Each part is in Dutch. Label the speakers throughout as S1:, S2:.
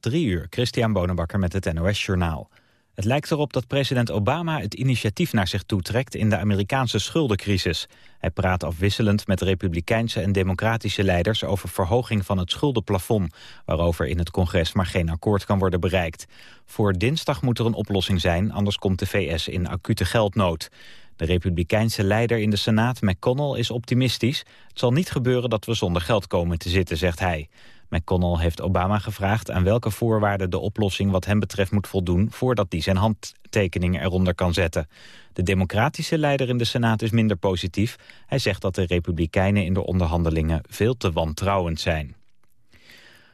S1: Drie uur, Christian Bonenbakker met het NOS Journaal. Het lijkt erop dat president Obama het initiatief naar zich toetrekt in de Amerikaanse schuldencrisis. Hij praat afwisselend met republikeinse en democratische leiders over verhoging van het schuldenplafond, waarover in het congres maar geen akkoord kan worden bereikt. Voor dinsdag moet er een oplossing zijn, anders komt de VS in acute geldnood. De republikeinse leider in de Senaat, McConnell, is optimistisch. Het zal niet gebeuren dat we zonder geld komen te zitten, zegt hij. McConnell heeft Obama gevraagd aan welke voorwaarden de oplossing wat hem betreft moet voldoen voordat hij zijn handtekening eronder kan zetten. De democratische leider in de Senaat is minder positief. Hij zegt dat de republikeinen in de onderhandelingen veel te wantrouwend zijn.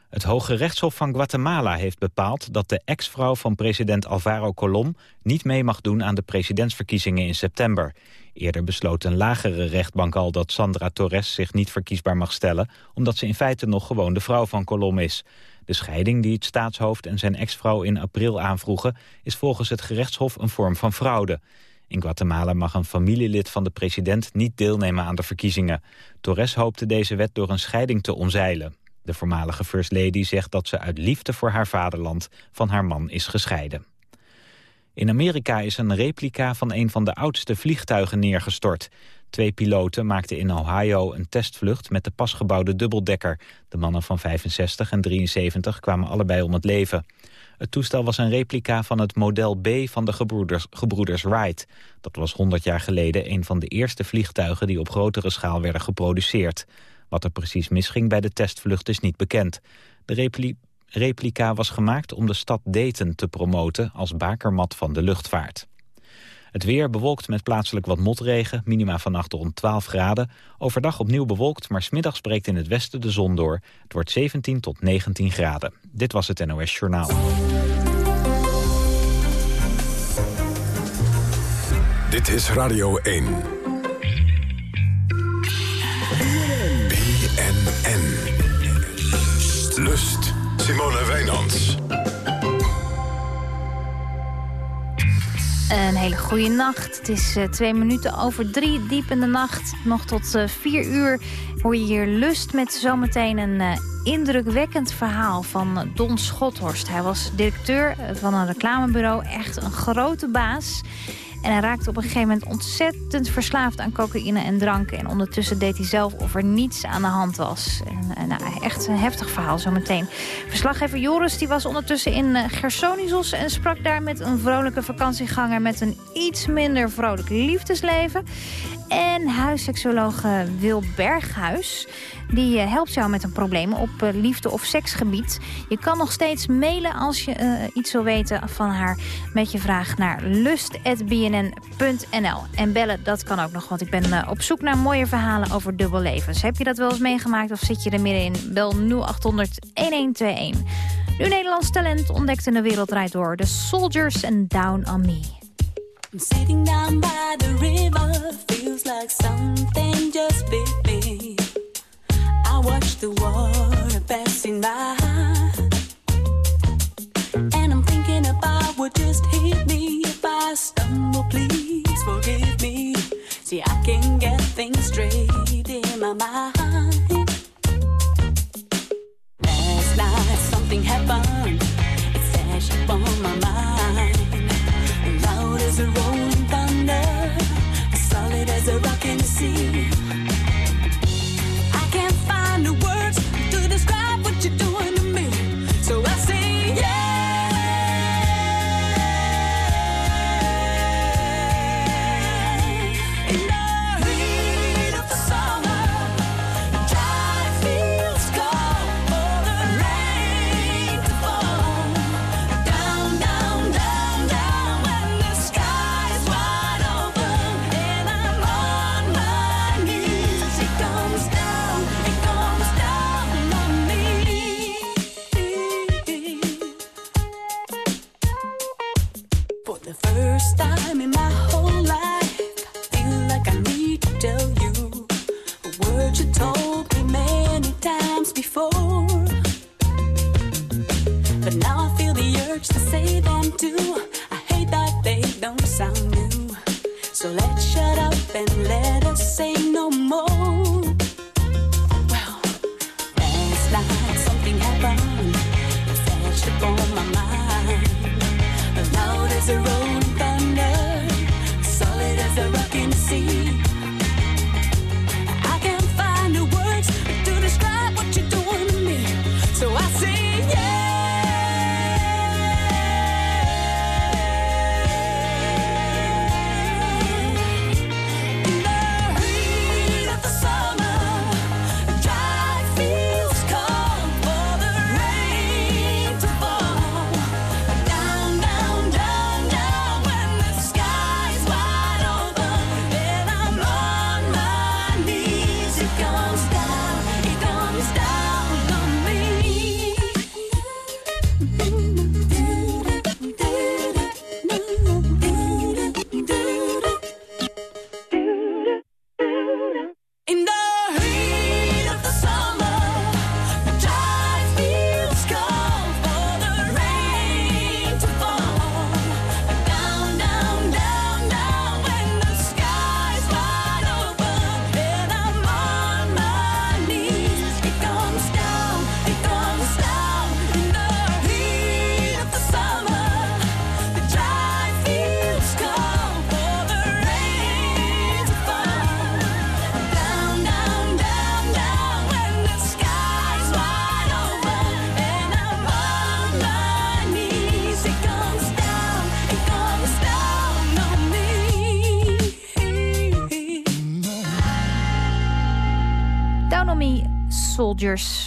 S1: Het Hoge Rechtshof van Guatemala heeft bepaald dat de ex-vrouw van president Alvaro Colom niet mee mag doen aan de presidentsverkiezingen in september. Eerder besloot een lagere rechtbank al dat Sandra Torres zich niet verkiesbaar mag stellen, omdat ze in feite nog gewoon de vrouw van Colom is. De scheiding die het staatshoofd en zijn ex-vrouw in april aanvroegen is volgens het gerechtshof een vorm van fraude. In Guatemala mag een familielid van de president niet deelnemen aan de verkiezingen. Torres hoopte deze wet door een scheiding te omzeilen. De voormalige First Lady zegt dat ze uit liefde voor haar vaderland van haar man is gescheiden. In Amerika is een replica van een van de oudste vliegtuigen neergestort. Twee piloten maakten in Ohio een testvlucht met de pasgebouwde dubbeldekker. De mannen van 65 en 73 kwamen allebei om het leven. Het toestel was een replica van het model B van de gebroeders, gebroeders Wright. Dat was 100 jaar geleden een van de eerste vliegtuigen die op grotere schaal werden geproduceerd. Wat er precies misging bij de testvlucht is niet bekend. De replica was gemaakt om de stad Dayton te promoten als bakermat van de luchtvaart. Het weer bewolkt met plaatselijk wat motregen, minima vannacht rond 12 graden. Overdag opnieuw bewolkt, maar smiddags breekt in het westen de zon door. Het wordt 17 tot 19 graden. Dit was het NOS Journaal.
S2: Dit is Radio 1. BNN. Lust. Simone Wijnands.
S3: Een hele goede nacht. Het is uh, twee minuten over drie, diep in de nacht. Nog tot uh, vier uur hoor je hier lust met zometeen een uh, indrukwekkend verhaal van Don Schothorst. Hij was directeur van een reclamebureau, echt een grote baas. En hij raakte op een gegeven moment ontzettend verslaafd aan cocaïne en drank. En ondertussen deed hij zelf of er niets aan de hand was. En, en nou, echt een heftig verhaal zometeen. Verslaggever Joris die was ondertussen in uh, Gersonisos... en sprak daar met een vrolijke vakantieganger... met een iets minder vrolijk liefdesleven. En huisseksuoloog Wil Berghuis... Die eh, helpt jou met een probleem op uh, liefde- of seksgebied. Je kan nog steeds mailen als je iets wil weten van haar... met je vraag naar lust.bnn.nl. En bellen, dat kan ook nog, want ik ben op zoek naar mooie verhalen over dubbellevens. Heb je dat wel eens meegemaakt of zit je er middenin? Bel 0800-1121. Nu Nederlands talent ontdekt in de wereld draait door. The Soldiers and Down on Me. I'm sitting down by the river, feels like something just bit me. I watch the water passing by. And I'm thinking about what just hit me. If I stumble, please forgive me. See, I can get things straight in my mind. Last night, something happened. It flashed upon my mind.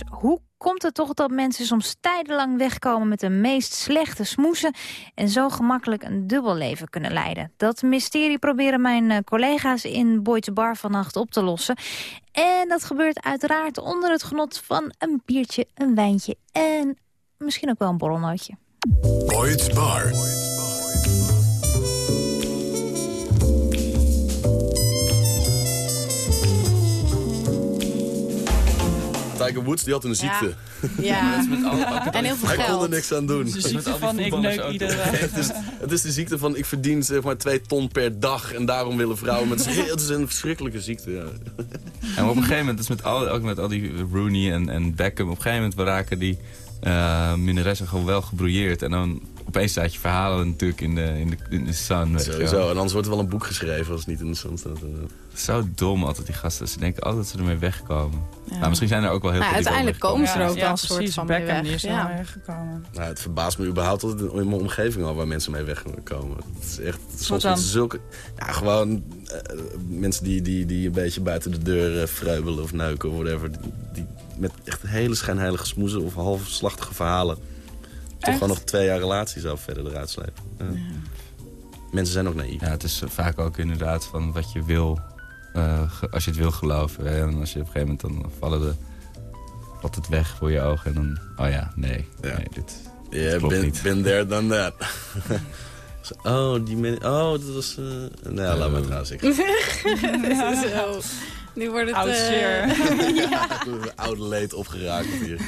S3: Hoe komt het toch dat mensen soms tijdenlang wegkomen met de meest slechte smoesen... en zo gemakkelijk een dubbel leven kunnen leiden? Dat mysterie proberen mijn eh, collega's in Boyd's Bar vannacht op te lossen. En dat gebeurt uiteraard onder het genot van een biertje, een wijntje... en misschien ook wel een borrelnootje.
S2: Bar.
S4: Tiger Woods die had een ziekte.
S5: Ja, en heel veel
S4: Hij kon er niks aan doen.
S6: De ziekte van ik neuk iedere...
S4: Het is, het is de ziekte van ik verdien zeg maar twee ton per dag en daarom willen vrouwen. Maar het is, heel- het is een verschrikkelijke ziekte. Ja.
S7: En op een gegeven moment, dus met al, ook met al die Rooney en, en Beckham... op een gegeven moment raken die uh, gewoon wel gebrouilleerd. En dan opeens staat je verhalen natuurlijk in de, in de, in de sun. Weet.
S4: Sowieso. En anders wordt er wel een boek geschreven als het niet in de zon staat.
S7: Zo dom altijd die gasten. Ze denken altijd dat ze ermee wegkomen.
S5: Ja.
S7: Nou, misschien zijn er ook wel heel
S5: Nou,
S7: veel
S5: uiteindelijk komen ze er ook wel een soort
S6: precies,
S5: van mee weg.
S6: is
S5: Ja.
S6: weggekomen.
S4: Nou, het verbaast me überhaupt altijd in mijn omgeving al waar mensen mee wegkomen. Het is echt soms met zulke... Ja, gewoon eh, mensen die, die, die een beetje buiten de deur eh, vreubelen of neuken of whatever. Die, die met echt hele schijnheilige smoezen of halfslachtige verhalen. Toch
S6: Echt?
S4: gewoon nog twee jaar relatie zo verder eruit slepen. Ja. Mensen zijn ook naïef.
S7: Ja, het is vaak ook inderdaad van wat je wil, eh, als je het wil geloven. Hè. En als je op een gegeven moment dan vallen de, valt het weg voor je ogen. En dan, oh ja, nee,
S4: Ja.
S7: nee dit
S4: Ja,
S7: klopt
S4: been,
S7: niet.
S4: been there, done that. Oh, die men, oh, dat was... eh nou, laat maar trouwens. Ik
S5: Zo. Nu wordt het...
S6: Oud
S5: eh,
S4: heb oude leed opgeraakt hier.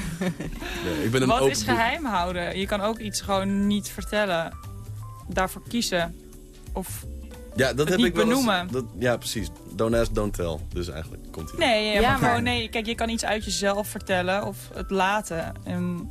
S4: Nee, ik ben een
S6: Wat
S4: open
S6: is geheim houden? Je kan ook iets gewoon niet vertellen. Daarvoor kiezen. Of
S4: Ja, dat heb
S6: niet
S4: ik wel eens-
S6: benoemen.
S4: dat, ja, precies. Don't ask, don't tell. Dus eigenlijk komt hij.
S6: nee, ja,
S5: Ja,
S6: maar,
S5: maar-
S6: gewoon nee. Kijk, je kan iets uit jezelf vertellen of het laten. En,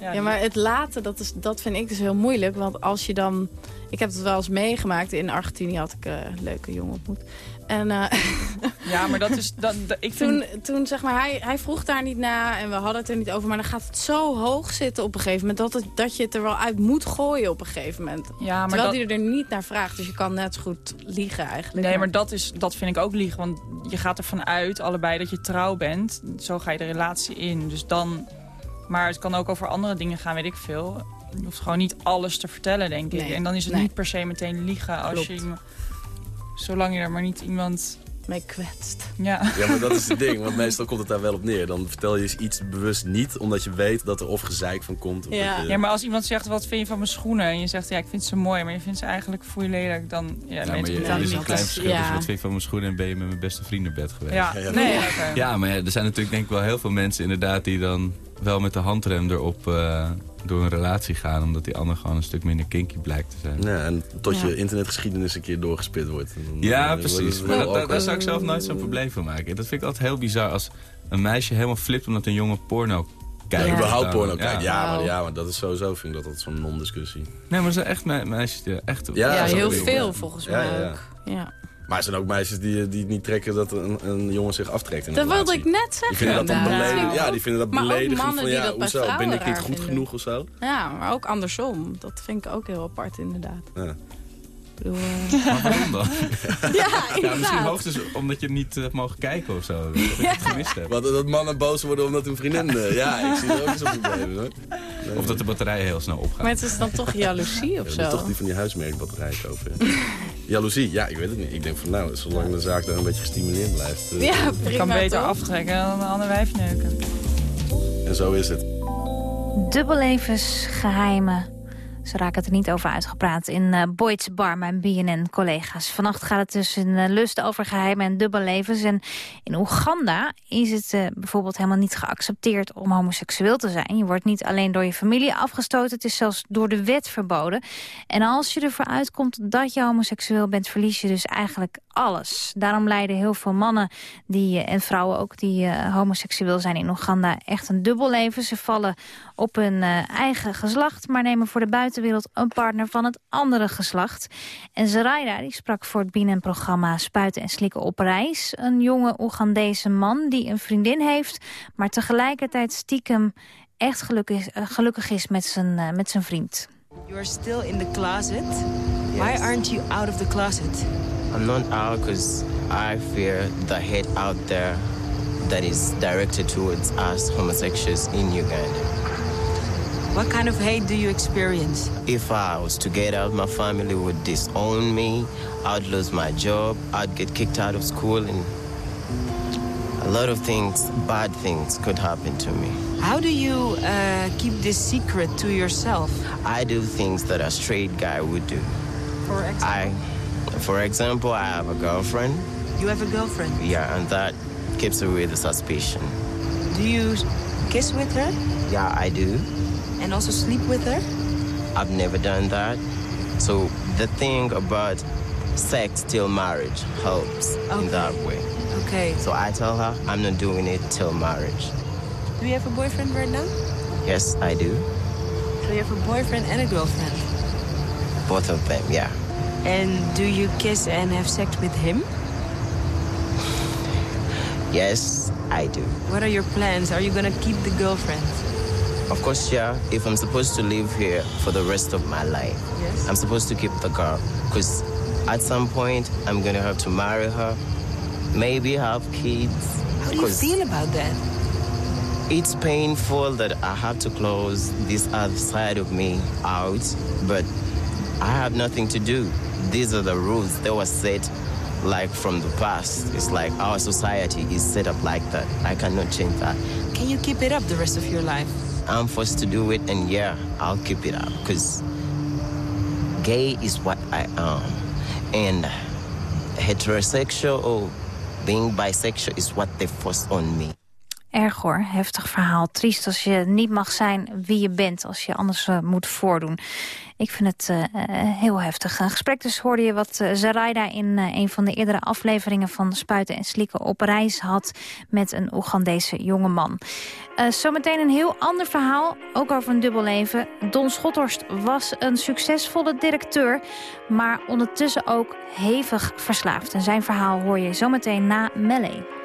S6: ja,
S5: Ja, maar het laten, dat, is, dat vind ik dus heel moeilijk. Want als je dan... Ik heb het wel eens meegemaakt. In Argentinië had ik eh, een leuke jongen ontmoet. En eh,
S6: ja, maar dat is... Dat, dat- ik vind,
S5: toen, toen zeg maar, hij, hij vroeg daar niet na en we hadden het er niet over. Maar dan gaat het zo hoog zitten op een gegeven moment... dat, het, dat je het er wel uit moet gooien op een gegeven moment.
S6: ja, maar
S5: Terwijl
S6: dat,
S5: hij er niet naar vraagt. Dus je kan net zo goed liegen eigenlijk.
S6: Nee, maar dat, is, dat vind ik ook liegen. Want je gaat ervan uit, allebei, dat je trouw bent. Zo ga je de relatie in. Dus dan... Maar het kan ook over andere dingen gaan, weet ik veel. Je hoeft gewoon niet alles te vertellen, denk ik.
S5: Nee,
S6: En dan is het
S5: nee.
S6: niet per se meteen liegen. Als
S5: Klopt.
S6: je, zolang je er maar niet iemand...
S5: Mee kwetst.
S6: Ja,
S4: Ja, maar dat is het ding. Want meestal komt het daar wel op neer. Dan vertel je iets bewust niet, omdat je weet dat er of gezeik van komt. Of
S5: Ja.
S4: je-
S6: ja, maar als iemand zegt, wat vind je van mijn schoenen? En je zegt, ja, ik vind ze mooi. Maar je vindt ze eigenlijk voor je lelijk. Dan, ja,
S7: Ja, maar
S6: mensen
S7: je, er is een klein verschil
S5: Ja.
S7: wat vind je van mijn schoenen en ben je met mijn beste vrienden bed geweest.
S6: Ja,
S4: Ja,
S6: nee.
S7: Ja, maar ja, er zijn natuurlijk denk ik wel heel veel mensen inderdaad die dan wel met de handrem erop eh, door een relatie gaan. Omdat die ander gewoon een stuk minder kinky blijkt te zijn.
S4: Ja, en tot
S5: Ja.
S4: je internetgeschiedenis een keer doorgespit wordt.
S7: Ja,
S4: dan
S7: precies. Maar dat, daar- zou ik zelf nooit zo'n probleem van maken. Dat vind ik altijd heel bizar als een meisje helemaal flipt omdat een jongen porno kijkt.
S5: Ja.
S4: Überhaupt porno kijken. Ja, maar, ja, maar dat is sowieso, vind ik dat altijd zo'n non-discussie.
S7: Nee, maar er zijn echt me- meisjes die echt...
S4: Ja,
S5: Ja,
S4: dat
S5: heel veel
S4: ja.
S5: volgens
S4: Ja,
S5: mij
S4: ja, ja.
S5: ook. Ja.
S4: Maar er zijn ook meisjes die, die het niet trekken dat een, een jongen zich aftrekt in een
S5: Dat wilde ik net zeggen.
S4: Die vinden dat
S5: inderdaad.
S4: beledigend. Ja, die vinden dat
S5: Maar ook
S4: beledigend
S5: mannen
S4: van
S5: die
S4: ja,
S5: dat
S4: hoezo, ben ik niet goed
S5: vinden.
S4: genoeg of zo?
S5: Ja, maar ook andersom. Dat vind ik ook heel apart inderdaad.
S4: Ja.
S5: Ik bedoel, eh,
S7: Maar waarom dan?
S5: ja,
S7: Ja, misschien hoogstens omdat je niet hebt mogen kijken of zo. Dat je het gemist hebt.
S4: Wat, dat mannen boos worden omdat hun vriendin... eh, ja, ik zie er ook eens op probleem hoor. Nee,
S7: Of dat de batterij heel snel opgaat.
S5: Maar het is dan toch jaloezie
S4: Ja,
S5: of
S4: moet
S5: zo?
S4: toch die van die huismerkbatterij kopen. Ja. Jaloezie, ja, ik weet het niet. Ik denk van nou, zolang de zaak daar een beetje gestimuleerd blijft. eh,
S5: Ja,
S6: Je kan beter
S5: toch?
S6: aftrekken dan een ander wijf neuken.
S4: En zo is het.
S3: Dubbellevensgeheimen. Ze raken het er niet over uitgepraat in eh Boyd's Bar, mijn BNN-collega's. Vannacht gaat het dus in eh, lust over geheimen en dubbellevens. En in Oeganda is het eh, bijvoorbeeld helemaal niet geaccepteerd om homoseksueel te zijn. Je wordt niet alleen door je familie afgestoten, het is zelfs door de wet verboden. En als je ervoor uitkomt dat je homoseksueel bent, verlies je dus eigenlijk alles. Daarom leiden heel veel mannen die, en vrouwen ook die homoseksueel zijn in Oeganda echt een dubbelleven. Ze vallen op hun eigen geslacht, maar nemen voor de buitenwereld een partner van het andere geslacht. En Zaraida die sprak voor het BNN-programma Spuiten en Slikken op reis. Een jonge Oegandese man die een vriendin heeft, maar tegelijkertijd stiekem echt gelukkig, eh, gelukkig is met zijn, eh, met zijn vriend.
S8: You are still in the closet. Why aren't you out of the closet?
S9: I'm not out because I fear the hate out there that is directed towards us homosexuals in Uganda.
S8: What kind of hate do you experience?
S9: If I was to get out, my family would disown me. I'd lose my job. I'd get kicked out of school, and a lot of things, bad things, could happen to me.
S8: How do you uh, keep this secret to yourself?
S9: I do things that a straight guy would do.
S8: For example,
S9: I, for example, I have a girlfriend.
S8: you have a girlfriend.
S9: Yeah, and that keeps away the suspicion.
S8: Do you kiss with her
S9: Yeah, I do.
S8: And also sleep with her?
S9: I've never done that. So the thing about sex till marriage helps
S8: Okay.
S9: in that way.
S8: Okay.
S9: So I tell her I'm not doing it till marriage.
S8: Do you have a boyfriend right now?
S9: Yes, I do.
S8: So you have a boyfriend and a girlfriend.
S9: Both of them, yeah.
S8: And do you kiss and have sex with him?
S9: Yes, I do.
S8: What are your plans? Are you gonna keep the girlfriend?
S9: Of course, yeah, if I'm supposed to live here for the rest of my life,
S8: Yes.
S9: I'm supposed to keep the girl. Because at some point, I'm going to have to marry her, maybe have kids.
S8: How do you feel about that?
S9: It's painful that I have to close this other side of me out, but I have nothing to do. These are the rules that were set like from the past. It's like our society is set up like that. I cannot change that.
S8: Can you keep it up the rest of your life?
S9: I'm forced to do it, and yeah, I'll keep it up because gay is what I am, and heterosexual or being bisexual is what they force on me.
S10: Erg hoor, heftig verhaal. Triest als je niet mag zijn wie je bent, als je anders eh, moet voordoen. Ik vind het eh, eh, heel heftig. Een gesprek dus hoorde je wat Zaraida in een van de eerdere afleveringen van Spuiten en Slikken op reis had met een Oegandese jongeman. Zometeen een heel ander verhaal, ook over een dubbelleven. Don Schothorst was een succesvolle directeur, maar ondertussen ook hevig verslaafd. En zijn verhaal hoor je zometeen na Melee.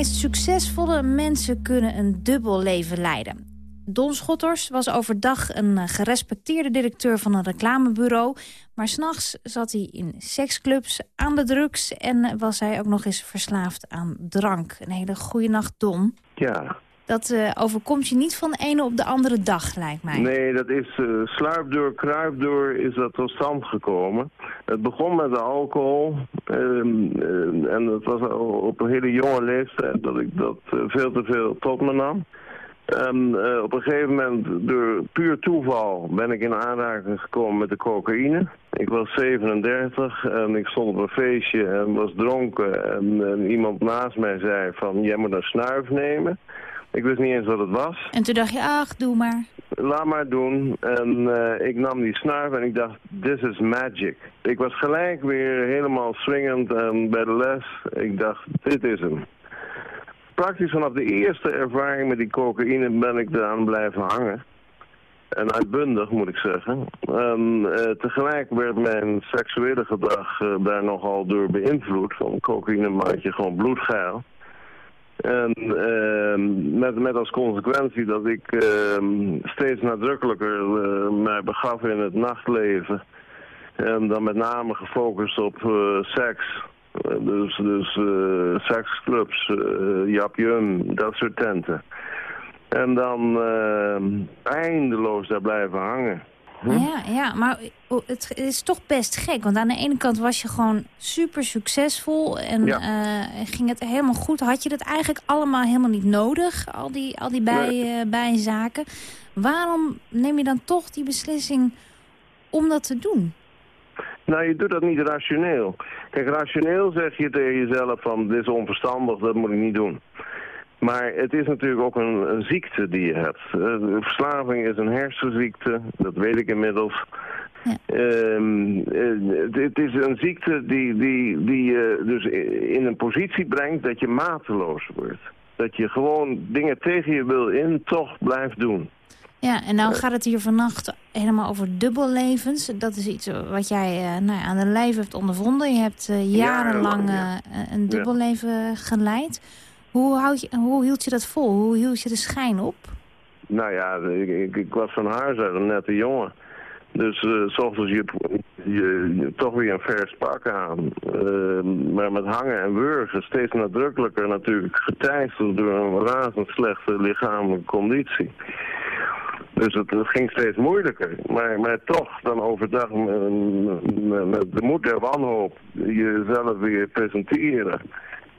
S3: Meest succesvolle mensen kunnen een dubbel leven leiden. Don Schotters was overdag een eh, gerespecteerde directeur van een reclamebureau. Maar s'nachts zat hij in seksclubs, aan de drugs... en was hij ook nog eens verslaafd aan drank. Een hele goede nacht, Don.
S11: Ja,
S3: Dat eh, overkomt je niet van de ene op de andere dag, lijkt mij.
S11: nee, dat is uh, sluipdoor, kruipdoor is dat tot stand gekomen. Het begon met de alcohol. ehm, eh, en het was op een hele jonge leeftijd dat ik dat eh, veel te veel tot me nam. En eh, op een gegeven moment, door puur toeval, ben ik in aanraking gekomen met de cocaïne. Ik was 37 en ik stond op een feestje en was dronken. En, en iemand naast mij zei van, jij moet een snuif nemen. Ik wist niet eens wat het was.
S3: En toen dacht je, ach, doe maar.
S11: Laat maar doen. En eh, ik nam die snuif en ik dacht, this is magic. Ik was gelijk weer helemaal swingend en bij de les. Ik dacht, dit is hem. Praktisch vanaf de eerste ervaring met die cocaïne ben ik eraan blijven hangen. En uitbundig, moet ik zeggen. En eh, tegelijk werd mijn seksuele gedrag eh, daar nogal door beïnvloed. Van cocaïne maakt je gewoon bloedgeil. En ehm, met, met als consequentie dat ik ehm, steeds nadrukkelijker eh, mij begaf in het nachtleven. En dan met name gefocust op eh, seks. Eh, dus dus seksclubs, uh, Jap Jum, dat soort tenten. En dan ehm, eindeloos daar blijven hangen. Hm?
S3: Ja, ja, maar het is toch best gek. Want aan de ene kant was je gewoon super succesvol en
S11: Ja.
S3: eh, ging het helemaal goed. Had je dat eigenlijk allemaal helemaal niet nodig, al die, al die bij, eh, bijzaken. Waarom neem je dan toch die beslissing om dat te doen?
S11: Nou, je doet dat niet rationeel. Kijk, rationeel zeg je tegen jezelf van, dit is onverstandig, dat moet ik niet doen. Maar het is natuurlijk ook een, een ziekte die je hebt. Eh, verslaving is een hersenziekte, dat weet ik inmiddels. Ehm, eh, het, het is een ziekte die, die, die je dus in een positie brengt dat je mateloos wordt. Dat je gewoon dingen tegen je wil in toch blijft doen.
S3: Ja, en nou gaat het hier vannacht helemaal over dubbellevens. Dat is iets wat jij eh, nou ja, aan de lijf hebt ondervonden. Je hebt eh, jarenlang
S11: Jarenlang,
S3: eh, een dubbelleven geleid. Hoe, je, hoe hield je dat vol? Hoe hield je de schijn op?
S11: Nou ja, ik, ik, was van uit een nette jongen. Dus eh, s ochtends je, je, toch weer een vers pak aan. Eh, maar met hangen en wurgen steeds nadrukkelijker natuurlijk geteisterd door een razend slechte lichamelijke conditie. Dus het, ging steeds moeilijker. Maar, maar toch dan overdag met- met de moed der wanhoop jezelf weer presenteren.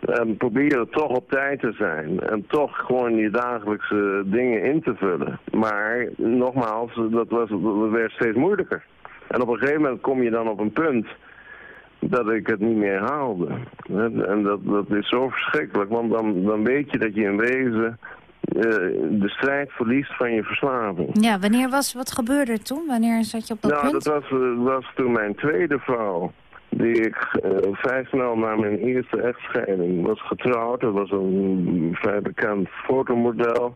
S11: En proberen toch op tijd te zijn. En toch gewoon je dagelijkse dingen in te vullen. Maar nogmaals, dat, was, dat werd steeds moeilijker. En op een gegeven moment kom je dan op een punt dat ik het niet meer haalde. En dat, dat is zo verschrikkelijk, want dan, dan weet je dat je in wezen eh, de strijd verliest van je verslaving.
S3: Ja, wanneer was, wat gebeurde er toen? Wanneer zat je op dat
S11: Nou,
S3: punt?
S11: dat was, eh, was toen mijn tweede vrouw. Die ik eh, vrij snel na mijn eerste echtscheiding was getrouwd. Dat was een vrij bekend fotomodel.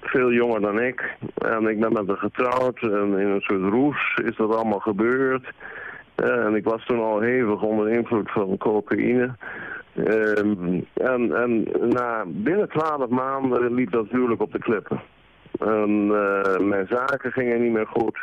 S11: Veel jonger dan ik. En ik ben met haar getrouwd. En in een soort roes is dat allemaal gebeurd. Eh, en ik was toen al hevig onder invloed van cocaïne. Ehm, en, en na binnen twaalf maanden liep dat huwelijk op de klippen. En eh, mijn zaken gingen niet meer goed.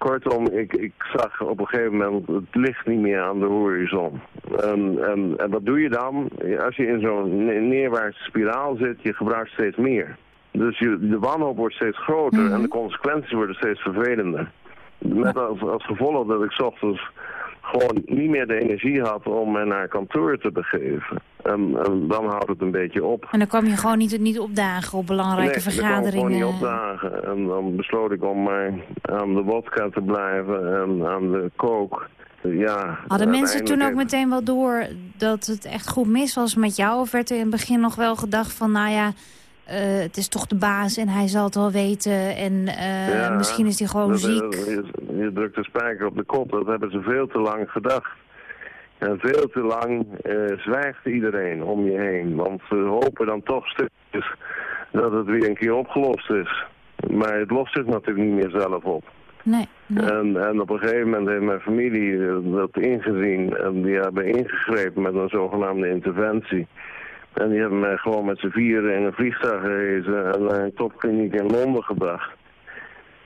S11: Kortom, ik, ik zag op een gegeven moment het licht niet meer aan de horizon. En, en, en wat doe je dan? Als je in zo'n ne- neerwaartse spiraal zit, je gebruikt steeds meer. Dus je, de wanhoop wordt steeds groter en de consequenties worden steeds vervelender. Met als, als gevolg dat ik ochtends gewoon niet meer de energie had om me naar kantoor te begeven. En, en dan houdt het een beetje op.
S3: En dan kwam je gewoon niet, niet opdagen op belangrijke
S11: nee, daar kwam ik gewoon
S3: vergaderingen.
S11: niet opdagen. En dan besloot ik om maar aan de wodka te blijven en aan de kook. Ja,
S3: Hadden mensen toen ook meteen wel door dat het echt goed mis was met jou? Of werd er in het begin nog wel gedacht van, nou ja, eh, het is toch de baas en hij zal het wel weten. En eh,
S11: Ja,
S3: misschien is hij gewoon
S11: dat,
S3: ziek.
S11: eh, Je, je drukt de spijker op de kop. Dat hebben ze veel te lang gedacht. En veel te lang eh, zwijgt iedereen om je heen. Want ze hopen dan toch stukjes dat het weer een keer opgelost is. Maar het lost zich natuurlijk niet meer zelf op.
S3: Nee,
S11: En, en op een gegeven moment heeft mijn familie eh, dat ingezien. En die hebben ingegrepen met een zogenaamde interventie. En die hebben mij gewoon met z'n vieren in een vliegtuig gerezen en naar een topkliniek in Londen gebracht.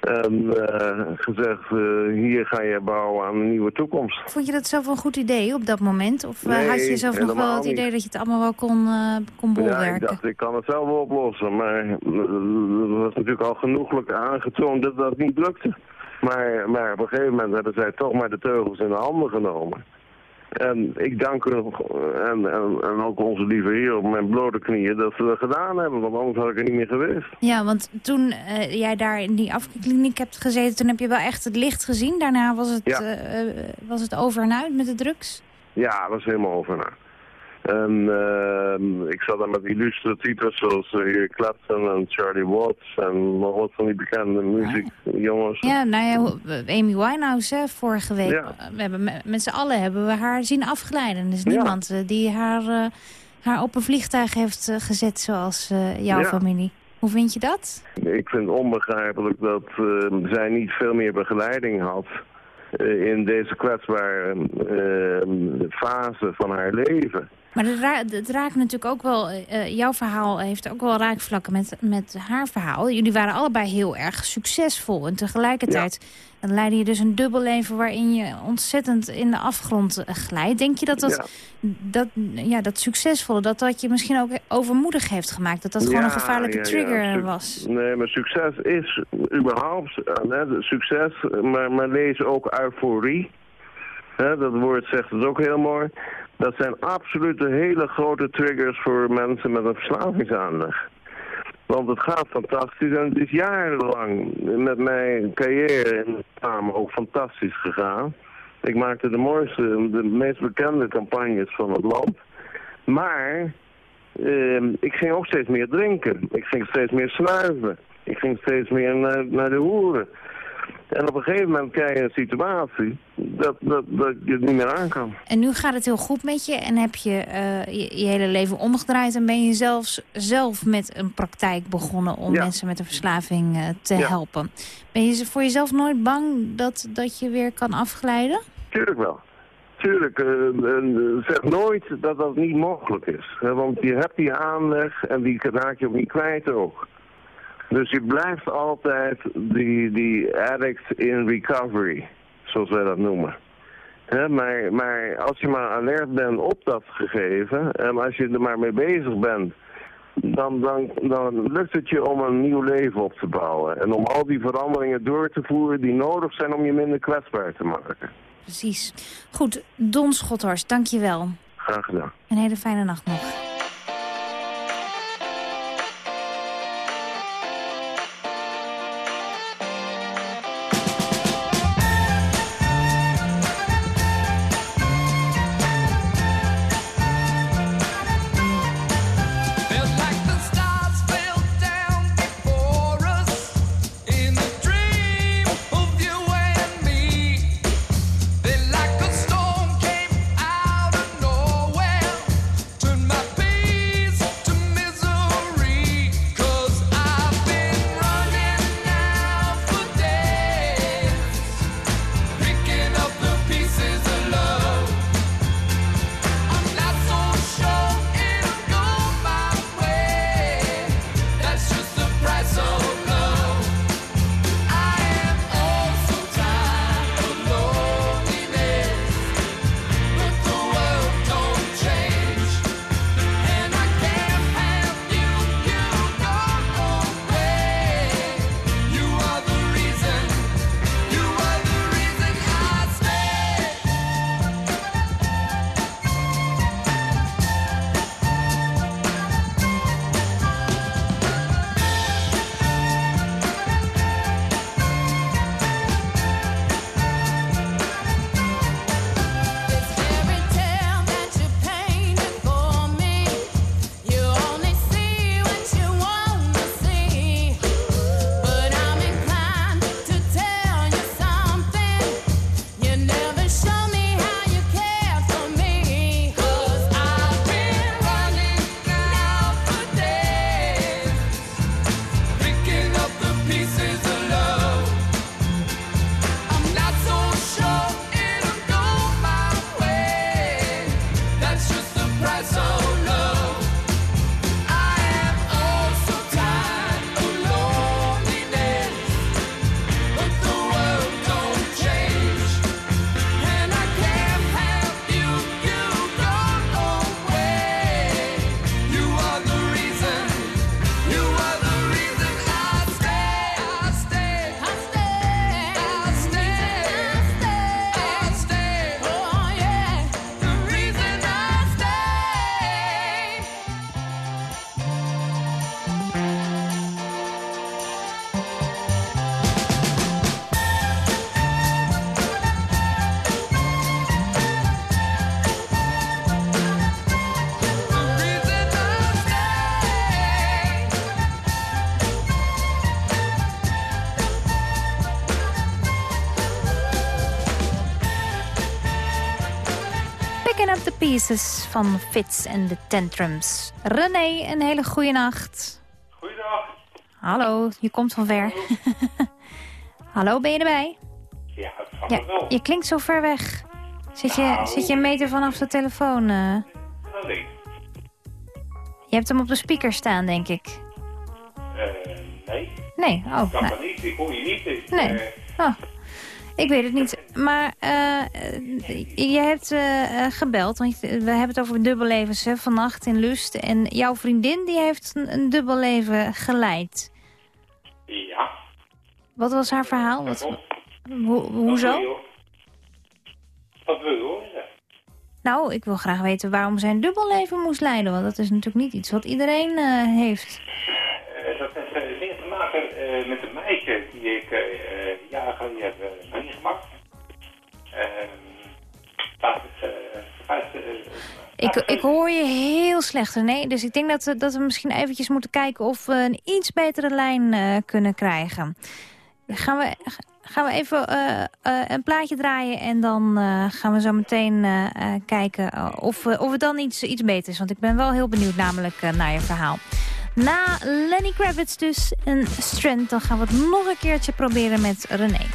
S11: En uh, gezegd, uh, hier ga je bouwen aan een nieuwe toekomst.
S3: Vond je dat zelf een goed idee op dat moment? Of nee, had je zelf nog wel het idee dat je het allemaal wel kon, kon bolwerken?
S11: Ja, ik dacht, ik kan het zelf wel oplossen. Maar het was natuurlijk al genoeglijk aangetoond dat dat niet lukte. Maar, maar op een gegeven moment hebben zij toch maar de teugels in de handen genomen. En ik dank u en, en, en, ook onze lieve heer op mijn blote knieën dat ze dat gedaan hebben, want anders had ik er niet meer geweest.
S3: Ja, want toen uh, jij daar in die afkliniek hebt gezeten, toen heb je wel echt het licht gezien. Daarna was het, ja. uh, was het over en uit met de drugs?
S11: Ja, dat was helemaal over en uit. En uh, ik zat daar met illustre types zoals uh, Clapton en Charlie Watts en nog wat van die bekende muziekjongens.
S3: Ja, nou ja, Amy Winehouse hè, vorige week. Ja. We hebben met, z'n allen hebben we haar zien afglijden. Er is niemand ja. die haar, uh, haar op een vliegtuig heeft gezet zoals jouw ja. familie. Hoe vind je dat?
S11: Ik vind het onbegrijpelijk dat zij niet veel meer begeleiding had in deze kwetsbare fase van haar leven.
S3: Maar het, ra het, raakt natuurlijk ook wel, uh, jouw verhaal heeft ook wel raakvlakken met, met haar verhaal. Jullie waren allebei heel erg succesvol. En tegelijkertijd ja. leidde je dus een dubbel leven waarin je ontzettend in de afgrond glijdt. Denk je dat dat, ja. dat, ja, dat succesvolle, dat dat je misschien ook overmoedig heeft gemaakt? Dat dat gewoon een gevaarlijke trigger was?
S11: Nee, maar succes is überhaupt, uh, succes, maar, maar lees ook euforie. Hè, dat woord zegt het ook heel mooi. Dat zijn absoluut hele grote triggers voor mensen met een verslavingsaanleg. Want het gaat fantastisch en het is jarenlang met mijn carrière in de ook fantastisch gegaan. Ik maakte de mooiste, de meest bekende campagnes van het land. Maar eh, ik ging ook steeds meer drinken. Ik ging steeds meer snuiven. Ik ging steeds meer naar, naar de hoeren. En op een gegeven moment krijg je een situatie dat, dat, dat je het niet meer aan kan.
S3: En nu gaat het heel goed met je en heb je uh, je, je, hele leven omgedraaid... en ben je zelfs zelf met een praktijk begonnen om ja. mensen met een verslaving uh, te ja. helpen. Ben je voor jezelf nooit bang dat, dat je weer kan afglijden?
S11: Tuurlijk wel. Tuurlijk, uh, zeg nooit dat dat niet mogelijk is. Want je hebt die aanleg en die raak je ook niet kwijt ook. Dus je blijft altijd die, die addict in recovery, zoals wij dat noemen. He, maar, maar als je maar alert bent op dat gegeven, en als je er maar mee bezig bent, dan, dan, dan lukt het je om een nieuw leven op te bouwen. En om al die veranderingen door te voeren die nodig zijn om je minder kwetsbaar te maken.
S3: Precies. Goed, Don Schothorst, dank je wel.
S11: Graag gedaan.
S3: Een hele fijne nacht nog.
S12: Pieces van Fits and the Tantrums. René, een hele goede nacht.
S13: Goeiedag.
S12: Hallo, je komt van ver. Hallo, ben je erbij?
S13: Ja, van
S12: Ja,
S13: wel.
S12: je klinkt zo ver weg. Zit je,
S13: Nou.
S12: zit je een meter vanaf de telefoon?
S13: Nee.
S12: Je hebt hem op de speaker staan, denk ik.
S13: Eh, nee.
S12: Nee, oh.
S13: Dat
S12: nou,
S13: kan niet. Ik hoor je niet. Dus,
S12: Nee.
S13: eh,
S12: oh. Ik weet het niet. Maar eh, eh, je hebt eh, eh, gebeld, want we hebben het over dubbellevens hè, vannacht in Lust. En jouw vriendin die heeft een, een dubbelleven geleid.
S13: ja.
S12: Wat was haar verhaal? Wat, ho- hoezo?
S13: Wat wil je?
S12: Nou, ik wil graag weten waarom zij een dubbelleven moest leiden. Want dat is natuurlijk niet iets wat iedereen heeft.
S13: Dat heeft Ik,
S12: ik hoor je heel slecht, René. Dus ik denk dat we, dat we misschien eventjes moeten kijken of we een iets betere lijn eh, kunnen krijgen. Gaan we, gaan we even eh, eh, een plaatje draaien en dan gaan we zo meteen kijken of, of het dan iets, iets beter is. Want ik ben wel heel benieuwd namelijk naar je verhaal. Na Lenny Kravitz dus en Strand, dan gaan we het nog een keertje proberen met René.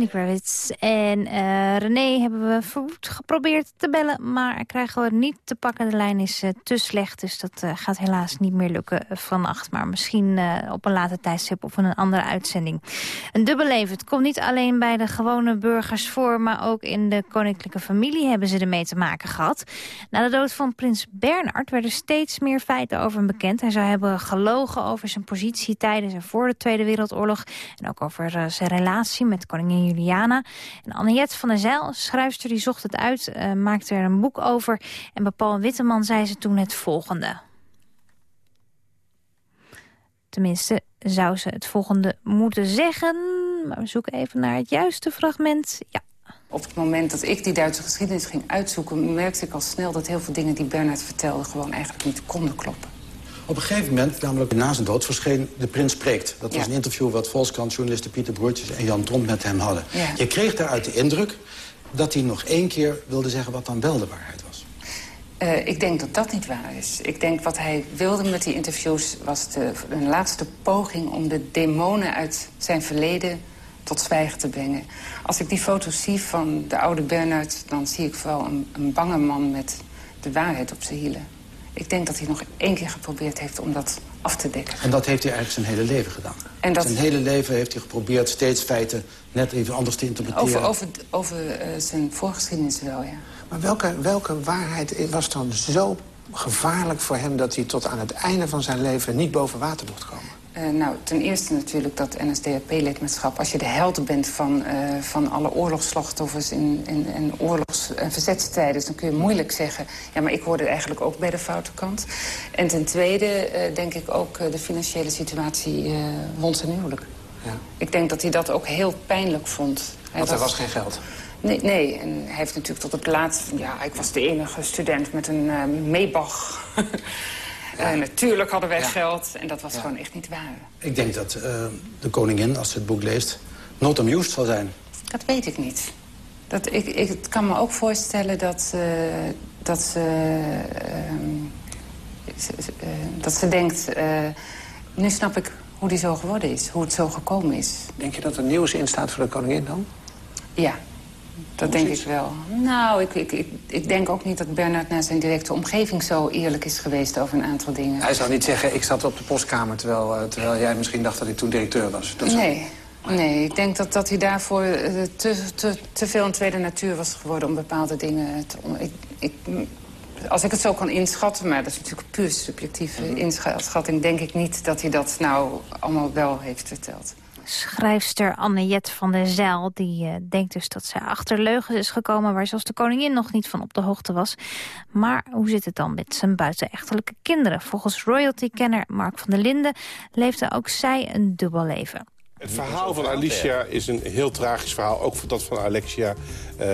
S12: Lenny Kravitz. En eh, René hebben we geprobeerd te bellen, maar krijgen we niet te pakken. De lijn is eh, te slecht, dus dat eh, gaat helaas niet meer lukken vannacht. Maar misschien eh, op een later tijdstip of in een andere uitzending. Een dubbelleven, het komt niet alleen bij de gewone burgers voor... maar ook in de koninklijke familie hebben ze ermee te maken gehad. Na de dood van prins Bernard werden steeds meer feiten over hem bekend. Hij zou hebben gelogen over zijn positie tijdens en voor de Tweede Wereldoorlog... en ook over zijn relatie met koningin
S3: koningin Juliana. En Anniette van der Zijl, schrijfster, die zocht het uit, uh, maakte er een boek over. En bij Paul Witteman zei ze toen het volgende. Tenminste, zou ze het volgende moeten zeggen. Maar we zoeken even naar het juiste fragment. Ja.
S14: Op het moment dat ik die Duitse geschiedenis ging uitzoeken... merkte ik al snel dat heel veel dingen die Bernard vertelde... gewoon eigenlijk niet konden kloppen.
S15: Op een gegeven moment, namelijk na zijn dood, verscheen De Prins Spreekt. Dat was een interview wat Volkskrant-journalisten Pieter Broertjes en Jan Tromp met hem hadden.
S14: Ja.
S15: Je kreeg daaruit de indruk dat hij nog één keer wilde zeggen wat dan wel de waarheid was.
S14: Uh, ik denk dat dat niet waar is. Ik denk wat hij wilde met die interviews was de, een laatste poging... om de demonen uit zijn verleden tot zwijgen te brengen. Als ik die foto's zie van de oude Bernard... dan zie ik vooral een, een bange man met de waarheid op zijn hielen. Ik denk dat hij nog één keer geprobeerd heeft om dat af te dekken.
S15: En dat heeft hij eigenlijk zijn hele leven gedaan.
S14: En dat...
S15: Zijn hele leven heeft hij geprobeerd steeds feiten net even anders te interpreteren.
S14: Over, over, over uh, zijn voorgeschiedenis wel, ja.
S16: Maar welke, welke waarheid was dan zo gevaarlijk voor hem... dat hij tot aan het einde van zijn leven niet boven water mocht komen?
S14: Uh, nou, ten eerste natuurlijk dat NSDAP-lidmaatschap. Als je de held bent van, uh, van alle oorlogsslachtoffers in, in, in oorlogs- en verzetstijden... dan kun je moeilijk zeggen... ja, maar ik hoorde eigenlijk ook bij de foute kant. En ten tweede uh, denk ik ook de financiële situatie rond zijn huwelijk.
S16: Ja.
S14: Ik denk dat hij dat ook heel pijnlijk vond.
S16: Want er was, geen geld?
S14: Nee, nee, en hij heeft natuurlijk tot het laatst... Ja, ik was de enige student met een Maybach. ja. uh, natuurlijk hadden wij ja. geld en dat was ja. gewoon echt niet waar.
S15: Ik denk dat uh, de koningin, als ze het boek leest, not amused zal zijn.
S14: Dat weet ik niet. Dat, ik, ik kan me ook voorstellen dat, uh, dat, ze, dat ze denkt... nu snap ik hoe die zo geworden is, hoe het zo gekomen is.
S16: Denk je dat er nieuws in staat voor de koningin dan?
S14: Ja, dat denk ik wel. Nou, ik, ik, ik, ik, denk ook niet dat Bernard naar zijn directe omgeving zo eerlijk is geweest over een aantal dingen.
S16: Hij zou niet zeggen, ik zat op de postkamer terwijl, uh, terwijl jij misschien dacht dat hij toen directeur was. Dat
S14: nee, nee, ik denk dat, dat hij daarvoor uh, te, te, te veel een tweede natuur was geworden om bepaalde dingen te... Ik, ik, als ik het zo kan inschatten, maar dat is natuurlijk puur subjectieve mm -hmm. inschatting... denk ik niet dat hij dat nou allemaal wel heeft verteld
S3: schrijfster Anne-Jet van der Zijl. Die uh, denkt dus dat zij achter leugens is gekomen... waar zelfs de koningin nog niet van op de hoogte was. Maar hoe zit het dan met zijn buitenechtelijke kinderen? Volgens royalty-kenner Mark van der Linden... leefde ook zij een dubbel leven.
S17: Het verhaal van Alicia is een heel tragisch verhaal. Ook dat van Alexia. Uh,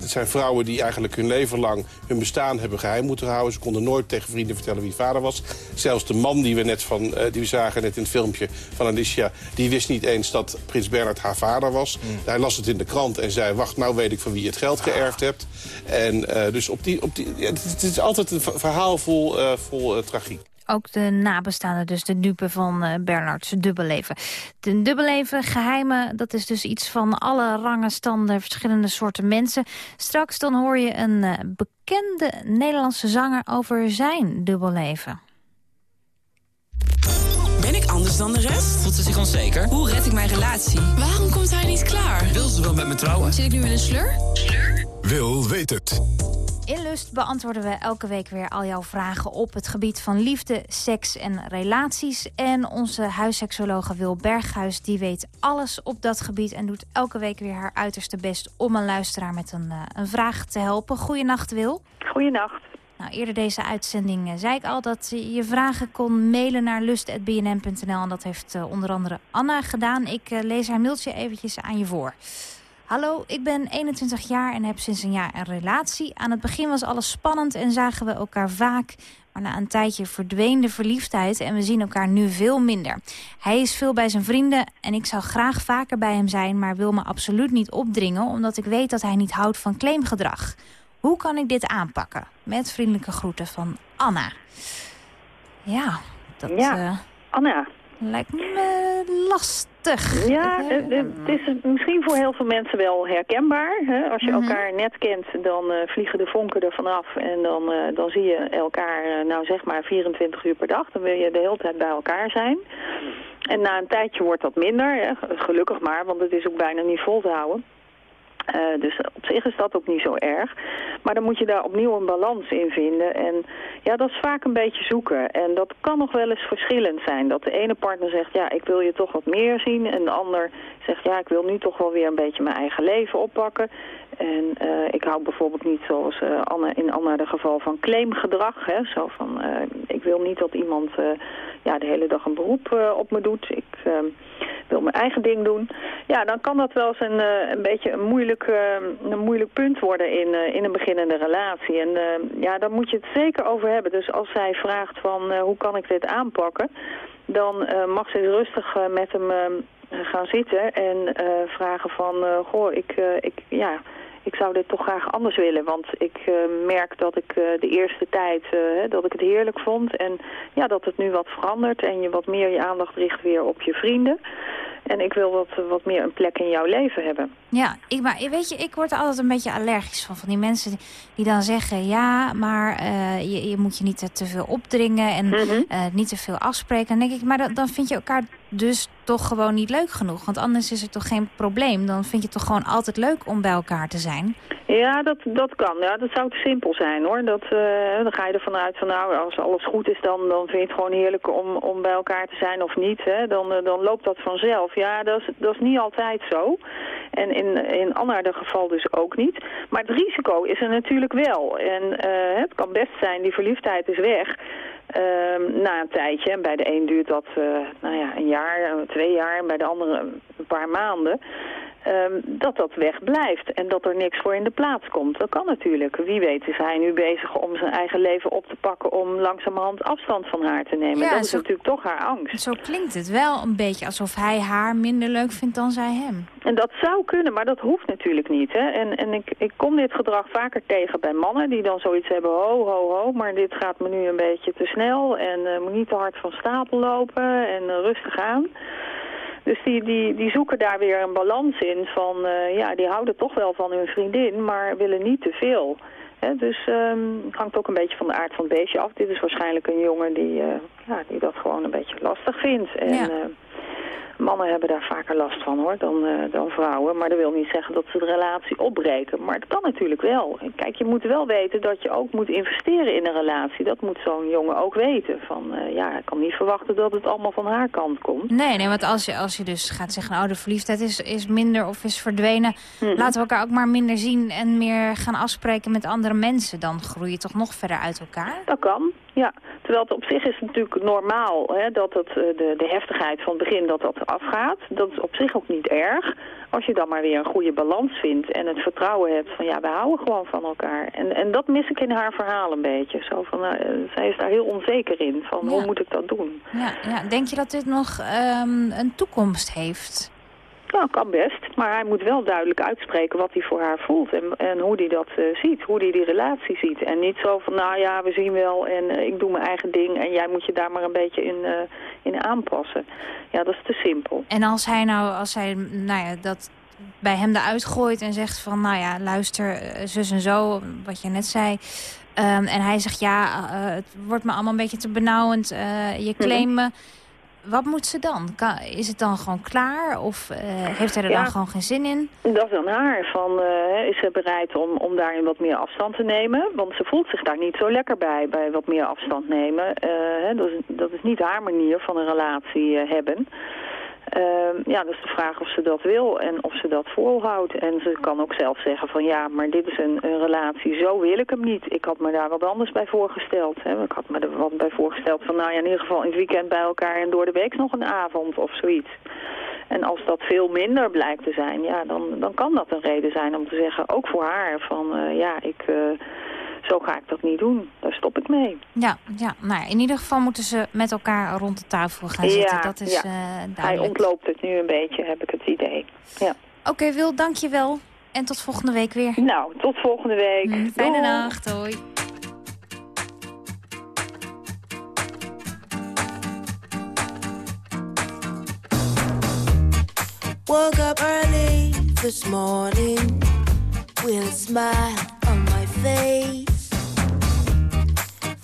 S17: het zijn vrouwen die eigenlijk hun leven lang hun bestaan hebben geheim moeten houden. Ze konden nooit tegen vrienden vertellen wie vader was. Zelfs de man die we net van, uh, die we zagen net in het filmpje van Alicia... die wist niet eens dat prins Bernard haar vader was. Mm. Hij las het in de krant en zei... wacht, nou weet ik van wie je het geld geërfd hebt. En uh, dus op die, op die, ja, het, het, is altijd een verhaal vol, vol tragiek.
S3: Ook de nabestaanden, dus de dupe van uh, Bernards dubbelleven. De dubbelleven, geheimen, dat is dus iets van alle rangen, standen, verschillende soorten mensen. Straks dan hoor je een uh, bekende Nederlandse zanger over zijn dubbelleven.
S18: Anders dan de rest?
S19: Voelt ze zich onzeker?
S18: Hoe red ik mijn relatie? Waarom komt hij niet klaar?
S19: Wil ze wel met me trouwen?
S18: Zit ik nu in een slur? Slur?
S2: Wil weet het.
S3: In Lust beantwoorden we elke week weer al jouw vragen op het gebied van liefde, seks en relaties. En onze huisseksologe Wil Berghuis die weet alles op dat gebied... en doet elke week weer haar uiterste best om een luisteraar met een, uh, een vraag te helpen. Goedenacht Wil.
S20: Goedenacht.
S3: Nou, eerder deze uitzending uh, zei ik al dat je vragen kon mailen naar lust.bnm.nl. En dat heeft uh, onder andere Anna gedaan. Ik lees haar mailtje eventjes aan je voor. Hallo, ik ben 21 jaar en heb sinds een jaar een relatie. Aan het begin was alles spannend en zagen we elkaar vaak. Maar na een tijdje verdween de verliefdheid en we zien elkaar nu veel minder. Hij is veel bij zijn vrienden en ik zou graag vaker bij hem zijn... maar wil me absoluut niet opdringen omdat ik weet dat hij niet houdt van claimgedrag. Hoe kan ik dit aanpakken? Met vriendelijke groeten van Anna. Ja, dat...
S20: Ja, uh, Anna.
S3: Lijkt me lastig.
S20: Ja, het is misschien voor heel veel mensen wel herkenbaar. Hè? Als je mm -hmm. elkaar net kent, dan uh, vliegen de vonken er vanaf. En dan, uh, dan zie je elkaar, nou zeg maar, 24 uur per dag. Dan wil je de hele tijd bij elkaar zijn. En na een tijdje wordt dat minder. Hè? Gelukkig maar, want het is ook bijna niet vol te houden. Eh, dus op zich is dat ook niet zo erg. Maar dan moet je daar opnieuw een balans in vinden. En ja, dat is vaak een beetje zoeken. En dat kan nog wel eens verschillend zijn. Dat de ene partner zegt, ja, ik wil je toch wat meer zien. En de ander zegt, ja, ik wil nu toch wel weer een beetje mijn eigen leven oppakken. En eh, ik hou bijvoorbeeld niet zoals eh, Anne, in Anna de geval van claimgedrag. Hè, zo van, eh, ik wil niet dat iemand ja, de hele dag een beroep op me doet. Ik eh, wil mijn eigen ding doen. Ja, dan kan dat wel eens een, een beetje een moeilijk, een moeilijk punt worden in, in een beginnende relatie. En ja, daar moet je het zeker over hebben. Dus als zij vraagt van hoe kan ik dit aanpakken... dan mag ze rustig met hem eh, gaan zitten en eh, vragen van... eh, goh, ik, eh, ik, ja, ik zou dit toch graag anders willen. Want ik eh, merk dat ik eh, de eerste tijd eh, dat ik het heerlijk vond. En ja, dat het nu wat verandert en je wat meer je aandacht richt weer op je vrienden. En ik wil wat, wat meer een plek in jouw leven hebben.
S3: Ja, ik, maar weet je, ik word er altijd een beetje allergisch van. Van die mensen die, die dan zeggen... ja, maar eh, je, je moet je niet te- veel opdringen en
S20: Mhm.
S3: eh, niet te veel afspreken. Dan denk ik, maar dan, dan vind je elkaar dus toch gewoon niet leuk genoeg. Want anders is er toch geen probleem. Dan vind je het toch gewoon altijd leuk om bij elkaar te zijn.
S20: Ja, dat, dat kan. Ja, dat zou te simpel zijn hoor. Dat, eh, dan ga je ervan uit van nou, als alles goed is, dan, dan vind je het gewoon heerlijk om, om bij elkaar te zijn of niet. Hè? Dan, eh, dan loopt dat vanzelf. Ja, dat is, dat is niet altijd zo. En in, in Anna de geval dus ook niet. Maar het risico is er natuurlijk wel. En eh, het kan best zijn, die verliefdheid is weg. Ehm, na een tijdje. En bij de een duurt dat eh, nou ja, een jaar, eh, twee jaar. En bij de andere een paar maanden. Ehm, dat dat wegblijft en dat er niks voor in de plaats komt. Dat kan natuurlijk. Wie weet is hij nu bezig om zijn eigen leven op te pakken om langzamerhand afstand van haar te nemen.
S3: Ja,
S20: dat is
S3: zo-
S20: natuurlijk toch haar angst.
S3: Zo klinkt het wel een beetje alsof hij haar minder leuk vindt dan zij hem.
S20: En dat zou kunnen, maar dat hoeft natuurlijk niet. Hè? En, en ik, ik kom dit gedrag vaker tegen bij mannen die dan zoiets hebben, ho, ho, ho, maar dit gaat me nu een beetje te snel en eh, moet niet te hard van stapel lopen en eh, rustig aan. Dus die, die, die zoeken daar weer een balans in van, eh, ja, die houden toch wel van hun vriendin, maar willen niet te veel. Hè, dus ehm, het hangt ook een beetje van de aard van het beestje af. Dit is waarschijnlijk een jongen die, eh, ja, die dat gewoon een beetje lastig vindt. En,
S3: Ja.
S20: Mannen hebben daar vaker last van hoor, dan, eh, dan vrouwen. Maar dat wil niet zeggen dat ze de relatie opbreken. Maar het kan natuurlijk wel. Kijk, je moet wel weten dat je ook moet investeren in een relatie. Dat moet zo'n jongen ook weten. Van, eh, ja, ik kan niet verwachten dat het allemaal van haar kant komt.
S3: Nee, nee, want als je, als je dus gaat zeggen... oh, de verliefdheid is, is minder of is verdwenen...
S20: Mhm.
S3: laten we elkaar ook maar minder zien en meer gaan afspreken met andere mensen. Dan groei je toch nog verder uit elkaar?
S20: Dat kan, ja. Terwijl het op zich is het natuurlijk normaal hè, dat het, eh, de, de heftigheid van het begin dat dat afgaat. Dat is op zich ook niet erg. Als je dan maar weer een goede balans vindt en het vertrouwen hebt van ja, we houden gewoon van elkaar. En, en dat mis ik in haar verhaal een beetje. Zo van, eh, zij is daar heel onzeker in van hoe moet ik dat doen.
S3: Ja, ja. Denk je dat dit nog ehm, een toekomst heeft?
S20: Nou, kan best. Maar hij moet wel duidelijk uitspreken wat hij voor haar voelt. En, en hoe hij dat eh, ziet. Hoe hij die relatie ziet. En niet zo van, nou ja, we zien wel en eh, ik doe mijn eigen ding. En jij moet je daar maar een beetje in, eh, in aanpassen. Ja, dat is te simpel.
S3: En als hij nou, als hij nou ja, dat bij hem eruit gooit en zegt van... nou ja, luister, zus en zo, wat je net zei... Ehm, en hij zegt, ja, het wordt me allemaal een beetje te benauwend. je claim me. Wat moet ze dan? Kan, is het dan gewoon klaar? Of eh, heeft hij er
S20: Ja.
S3: dan gewoon geen zin in?
S20: Dat is aan haar. Van, eh, is ze bereid om, om daarin wat meer afstand te nemen? Want ze voelt zich daar niet zo lekker bij, bij wat meer afstand nemen. Eh, hè, dat, is, dat is niet haar manier van een relatie hebben. Ehm, ja, dus de vraag of ze dat wil en of ze dat volhoudt. En ze kan ook zelf zeggen van ja, maar dit is een, een relatie, zo wil ik hem niet. Ik had me daar wat anders bij voorgesteld. Hè. Ik had me er wat bij voorgesteld van nou ja, in ieder geval in het weekend bij elkaar en door de week nog een avond of zoiets. En als dat veel minder blijkt te zijn, ja, dan, dan kan dat een reden zijn om te zeggen, ook voor haar, van eh, ja, ik, eh, zo ga ik dat niet doen. Daar stop ik mee.
S3: Ja, ja nou ja, in ieder geval moeten ze met elkaar rond de tafel gaan zitten. dat is
S20: ja.
S3: eh,
S20: Hij ontloopt het nu een beetje, heb ik het idee. Ja.
S3: Oké, Wil, dank je wel. En tot volgende week weer.
S20: Nou, tot volgende week.
S3: Fijne
S20: Doei.
S3: nacht, hoi.
S19: Woke up early this morning with a smile on my face.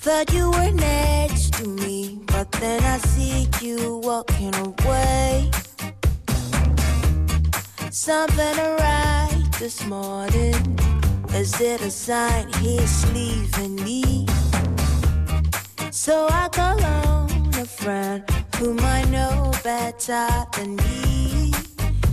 S19: Thought you were next to me, but then I see you walking away. Something alright this morning. Is it a sign he's leaving me? So I call on a friend whom I know better than me.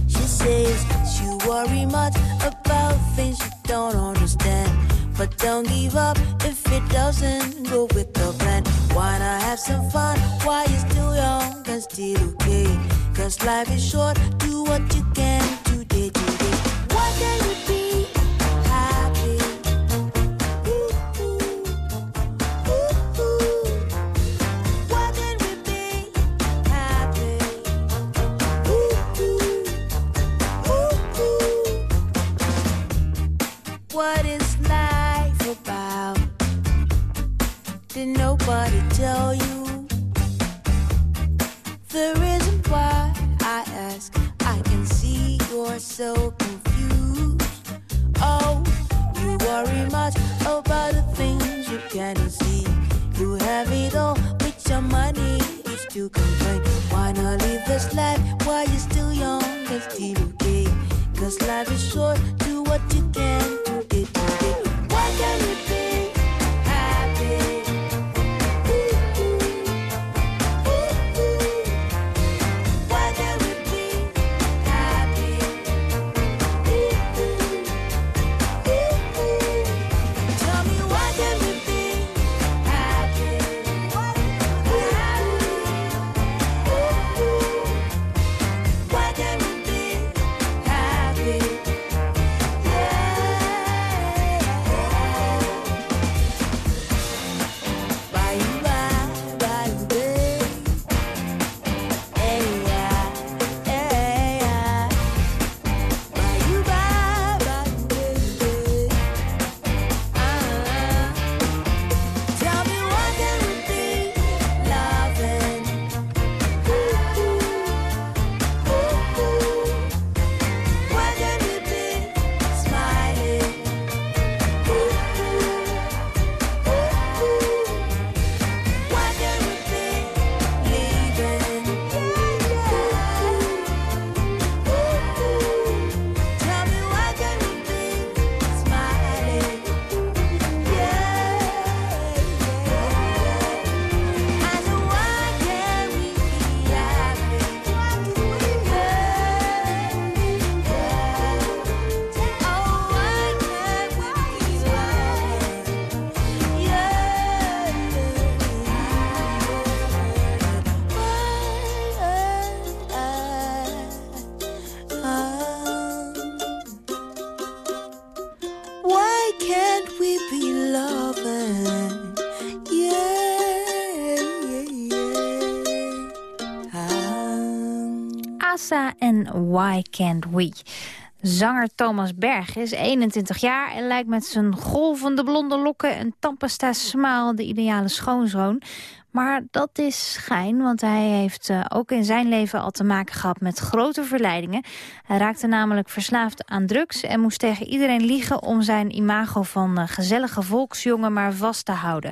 S19: She says you worry much about things you don't understand. But don't give up if it doesn't go with the plan. Why not have some fun while you're still young and still okay? Cause life is short, do what you can so confused. Oh, you worry much about the things you can't see. You have it all with your money, you still complain. Why not live this life while you're still young and still okay? Cause life is short, Why Can't We.
S3: Zanger Thomas Berg is 21 jaar en lijkt met zijn golvende blonde lokken en tandpasta smaal de ideale schoonzoon. Maar dat is schijn, want hij heeft eh, ook in zijn leven al te maken gehad met grote verleidingen. Hij raakte namelijk verslaafd aan drugs en moest tegen iedereen liegen om zijn imago van eh, gezellige volksjongen maar vast te houden.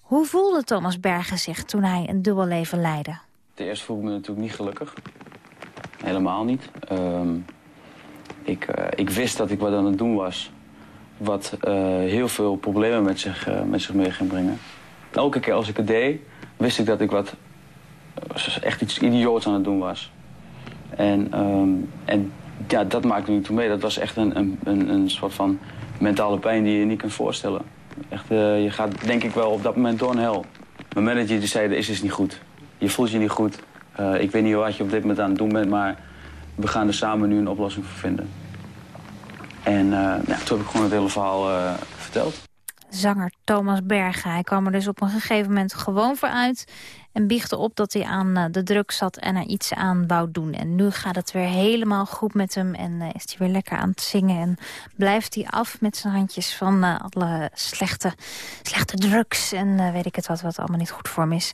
S3: Hoe voelde Thomas Bergen zich toen hij een dubbel leven leidde?
S21: Ten eerste voel ik me natuurlijk niet gelukkig. Helemaal niet. Ehm, ik, eh, ik wist dat ik wat aan het doen was. Wat eh, heel veel problemen met zich, eh, met zich mee ging brengen. Elke keer als ik het deed, wist ik dat ik wat echt iets idioots aan het doen was. En, ehm, en ja, dat maakte me toen mee. Dat was echt een, een, een, soort van mentale pijn die je niet kunt voorstellen. Echt, je gaat denk ik wel op dat moment door een hel. Mijn manager die zei, is iets niet goed. Je voelt je niet goed. Eh, ik weet niet wat je op dit moment aan het doen bent, maar we gaan er samen nu een oplossing voor vinden. En eh, ja, toen heb ik gewoon het hele verhaal eh, verteld.
S3: zanger Thomas Bergen. Hij kwam er dus op een gegeven moment gewoon voor uit... en biechte op dat hij aan eh, de druk zat en er iets aan wou doen. En nu gaat het weer helemaal goed met hem en eh, is hij weer lekker aan het zingen... en blijft hij af met zijn handjes van eh, alle slechte, slechte drugs... en weet ik het wat, wat allemaal niet goed voor hem is.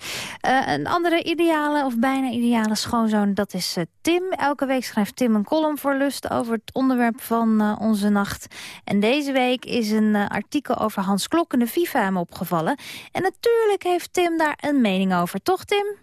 S3: Een andere ideale of bijna ideale schoonzoon, dat is Tim. Elke week schrijft Tim een column voor Lust over het onderwerp van onze nacht. En deze week is een artikel over Hans Klok en de FIFA hem opgevallen. En natuurlijk heeft Tim daar een mening over, toch Tim?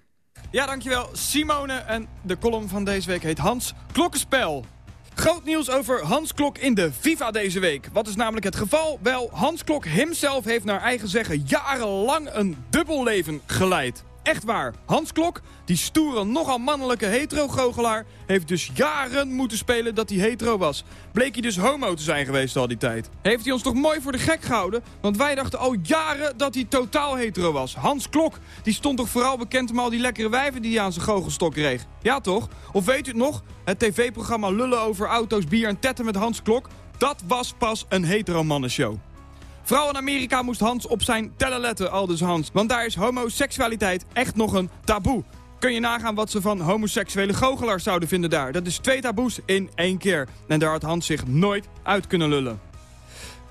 S22: Ja, dankjewel Simone. En de column van deze week heet Hans Klokkenspel. Groot nieuws over Hans Klok in de FIFA deze week. Wat is namelijk het geval? Wel, Hans Klok himself heeft naar eigen zeggen jarenlang een dubbel leven geleid. Echt waar, Hans Klok, die stoere, nogal mannelijke hetero-goochelaar... heeft dus jaren moeten spelen dat hij hetero was. Bleek hij dus homo te zijn geweest al die tijd. Heeft hij ons toch mooi voor de gek gehouden? Want wij dachten al jaren dat hij totaal hetero was. Hans Klok, die stond toch vooral bekend om al die lekkere wijven die hij aan zijn goochelstok kreeg? Ja toch? Of weet u het nog? Het tv-programma Lullen over auto's, bier en tetten met Hans Klok... dat was pas een hetero-mannenshow. Vooral in Amerika moest Hans op zijn tellen letten, aldus Hans. Want daar is homoseksualiteit echt nog een taboe. Kun je nagaan wat ze van homoseksuele goochelaars zouden vinden daar. Dat is twee taboes in één keer. En daar had Hans zich nooit uit kunnen lullen.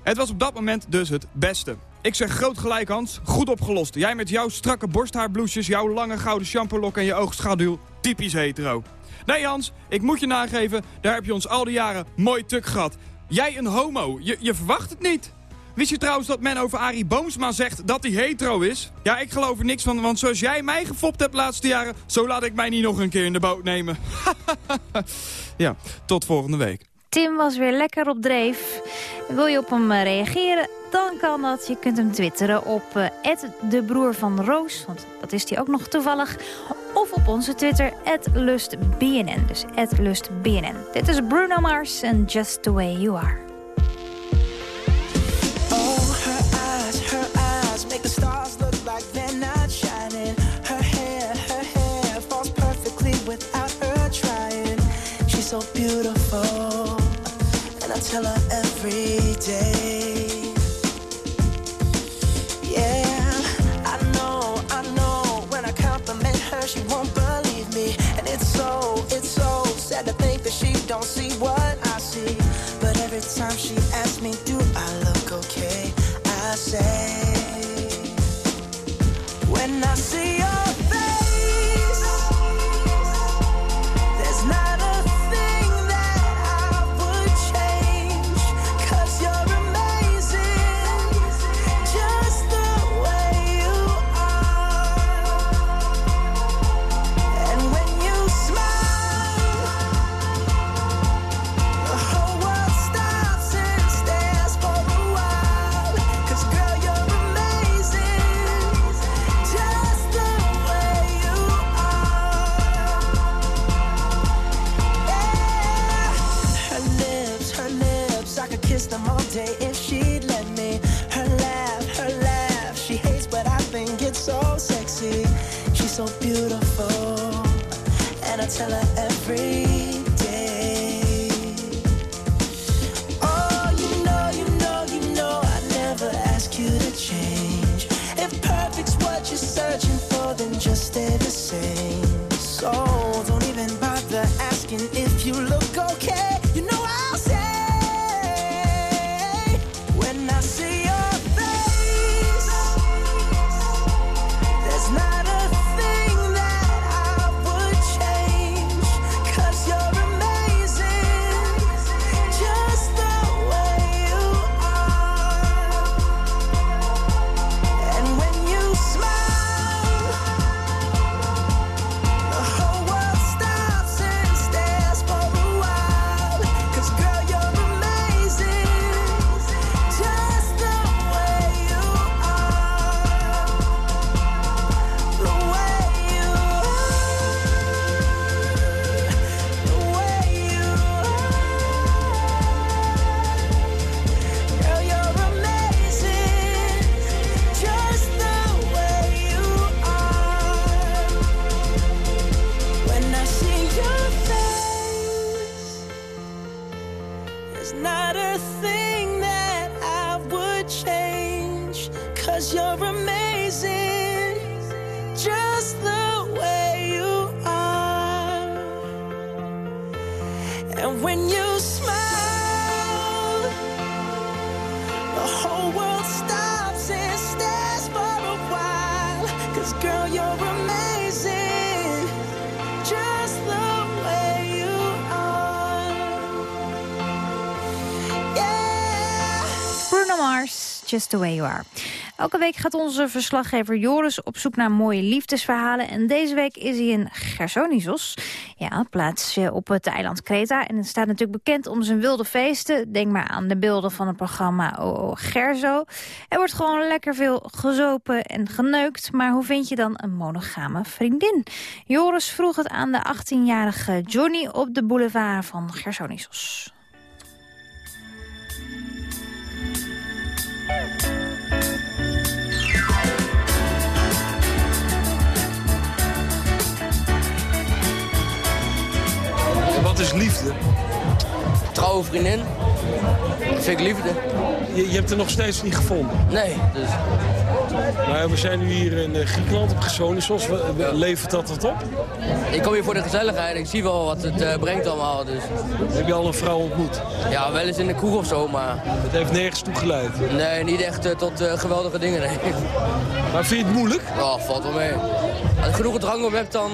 S22: Het was op dat moment dus het beste. Ik zeg groot gelijk Hans, goed opgelost. Jij met jouw strakke borsthaarbloesjes, jouw lange gouden shampoolok en je oogschaduw. Typisch hetero. Nee Hans, ik moet je nageven, daar heb je ons al die jaren mooi tuk gehad. Jij een homo, je, je verwacht het niet. Wist je trouwens dat men over Arie Boomsma zegt dat hij hetero is? Ja, ik geloof er niks van, want zoals jij mij gefopt hebt de laatste jaren... zo laat ik mij niet nog een keer in de boot nemen. ja, tot volgende week.
S3: Tim was weer lekker op dreef. Wil je op hem eh, reageren? Dan kan dat. Je kunt hem twitteren op uh, de broer van Roos. Want dat is hij ook nog toevallig. Of op onze Twitter, lustbnn. Dus lustbnn. Dit is Bruno Mars en Just The Way You Are.
S23: So beautiful, and I tell her every and I Cause girl, you're amazing, just the way you are.
S3: Bruno Mars, Just The Way You Are. Elke week gaat onze verslaggever Joris op zoek naar mooie liefdesverhalen. En deze week is hij in Gersonisos. Ja, plaatsje op het eiland Kreta. En het staat natuurlijk bekend om zijn wilde feesten. Denk maar aan de beelden van het programma OO Gerzo. Er wordt gewoon lekker veel gezopen en geneukt. Maar hoe vind je dan een monogame vriendin? Joris vroeg het aan de 18-jarige Johnny op de boulevard van Gersonisos.
S24: Wat is liefde?
S25: Trouwe vriendin. Dat vind ik liefde.
S24: Je, je hebt er nog steeds niet gevonden?
S25: Nee, dus...
S24: Nou, we zijn nu hier in eh, Griekenland op Gersonisos. Levert dat wat op?
S25: Ik kom hier voor de gezelligheid. Ik zie wel wat het eh, brengt allemaal. Dus.
S24: Heb je al een vrouw ontmoet?
S25: Ja, wel eens in de kroeg of zo, maar...
S24: Het heeft nergens toe geleid?
S25: Nee, niet echt eh, tot geweldige dingen, nee.
S24: Maar vind je het moeilijk?
S25: Ja, valt wel mee. Als je genoeg drank op hebt, dan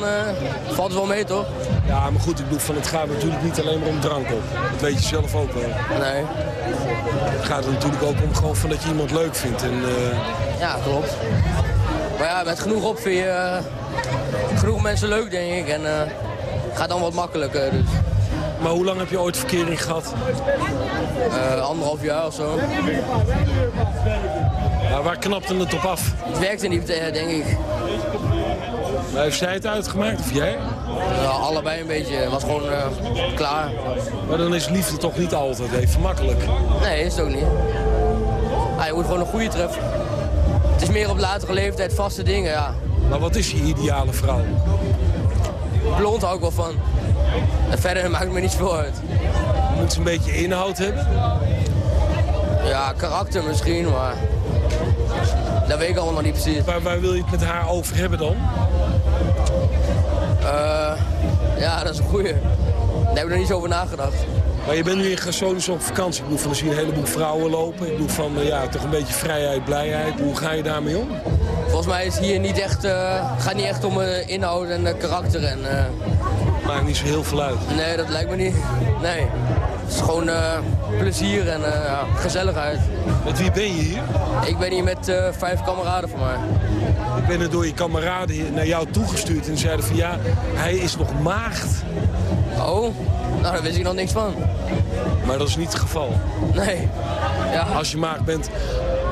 S25: valt het wel mee, toch?
S24: Ja, maar goed, ik bedoel, van het gaat natuurlijk niet alleen maar om drank op. Dat weet je zelf ook wel.
S25: Nee.
S24: Het gaat er natuurlijk ook om gewoon van dat je iemand leuk vindt. En,
S25: Ja, klopt. Maar ja, met genoeg op vind je eh, genoeg mensen leuk, denk ik. En eh gaat dan wat makkelijker, dus.
S24: Maar hoe lang heb je ooit verkering gehad?
S25: Eh, anderhalf jaar of zo.
S24: Maar waar knapte het op af?
S25: Het werkte niet, denk ik.
S24: Maar heeft zij het uitgemaakt of jij?
S25: Ja, allebei een beetje. Het was gewoon klaar.
S24: Maar dan is liefde toch niet altijd even makkelijk?
S25: Nee, is het ook niet. Ah, je moet gewoon een goede treffen. Het is meer op latere leeftijd vaste dingen, ja.
S24: Maar wat is je ideale vrouw?
S25: Blond hou ik wel van. En verder maakt het me niet zoveel uit.
S24: Moet ze een beetje inhoud hebben?
S25: Ja, karakter misschien, maar... Dat weet ik allemaal niet precies.
S24: Waar, waar wil je het met haar over hebben dan?
S25: Eh, ja, dat is een goeie. Daar heb ik nog niet zo over nagedacht.
S24: Maar je bent nu in Gersonisch op vakantie. Ik bedoel, van, dan zie je een heleboel vrouwen lopen. Ik bedoel, van, eh, ja, toch een beetje vrijheid, blijheid. Hoe ga je daarmee om?
S25: Volgens mij is hier niet echt, eh, gaat niet echt om eh, inhoud en karakter. En,
S24: Maakt niet zo heel veel uit.
S25: nee, dat lijkt me niet. Nee. Het is gewoon plezier en ja, gezelligheid.
S24: Met wie ben je hier?
S25: Ik ben hier met vijf kameraden van mij.
S24: Ik ben er door je kameraden naar jou toegestuurd. En zeiden van, ja, hij is nog maagd.
S25: Oh, nou daar wist ik nog niks van.
S24: Maar dat is niet het geval.
S25: Nee. Ja.
S24: Als je maagd bent,